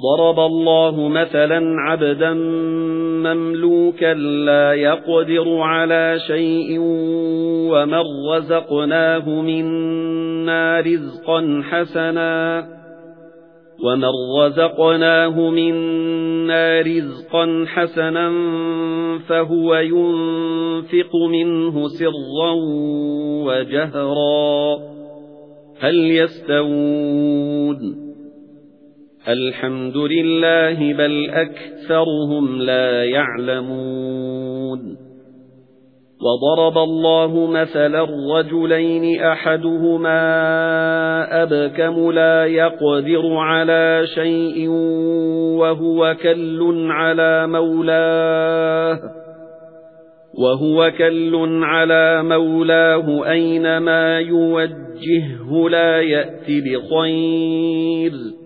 ضَرَبَ اللَّهُ مَثَلًا عَبْدًا مَّمْلُوكًا لَّا يَقْدِرُ عَلَى شَيْءٍ وَمَن رَّزَقْنَاهُ مِنَّا رِزْقًا حَسَنًا وَمَن رَّزَقْنَاهُ مِنَّا رِزْقًا حَسَنًا فَهُوَ يُنفِقُ مِنْهُ سِرًّا وَجَهْرًا. هَلْ يَسْتَوُونَ؟ الْحَمْدُ لِلَّهِ بَلْ أَكْثَرُهُمْ لَا يَعْلَمُونَ. وَضَرَبَ اللَّهُ مَثَلًا رَّجُلَيْنِ أَحَدُهُمَا أَبْكَمُ لَا يَقْدِرُ عَلَى شَيْءٍ وَهُوَ كَلٌّ عَلَى مَوْلَاهُ وَهُوَ كَلٌّ عَلَى مَوْلَاهُ أَيْنَمَا يُوَجِّههُّ لَا يَأْتِ بِخَيْرٍ.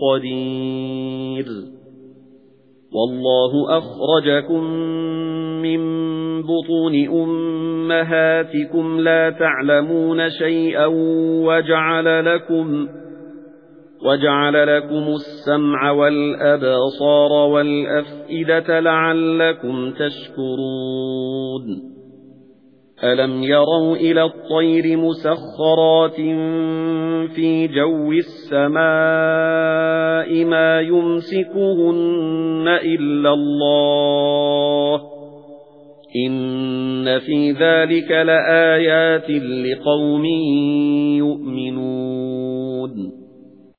قَدِيرٌ. وَاللَّهُ أَخْرَجَكُم مِّن بُطُونِ أُمَّهَاتِكُمْ لَا تَعْلَمُونَ شَيْئًا وَجَعَلَ لَكُمْ وَجَعَلَ لَكُمُ السَّمْعَ وَالْأَبْصَارَ وَالْأَفْئِدَةَ لَعَلَّكُمْ تَشْكُرُونَ. أَلَمْ يَرَوْا إِلَى الطَّيْرِ مُسَخَّرَاتٍ فِي جَوِّ السَّمَاءِ مَا يُمْسِكُهُنَّ إِلَّا اللَّهُ إِنَّ فِي ذَلِكَ لَآيَاتٍ لِقَوْمٍ يُؤْمِنُونَ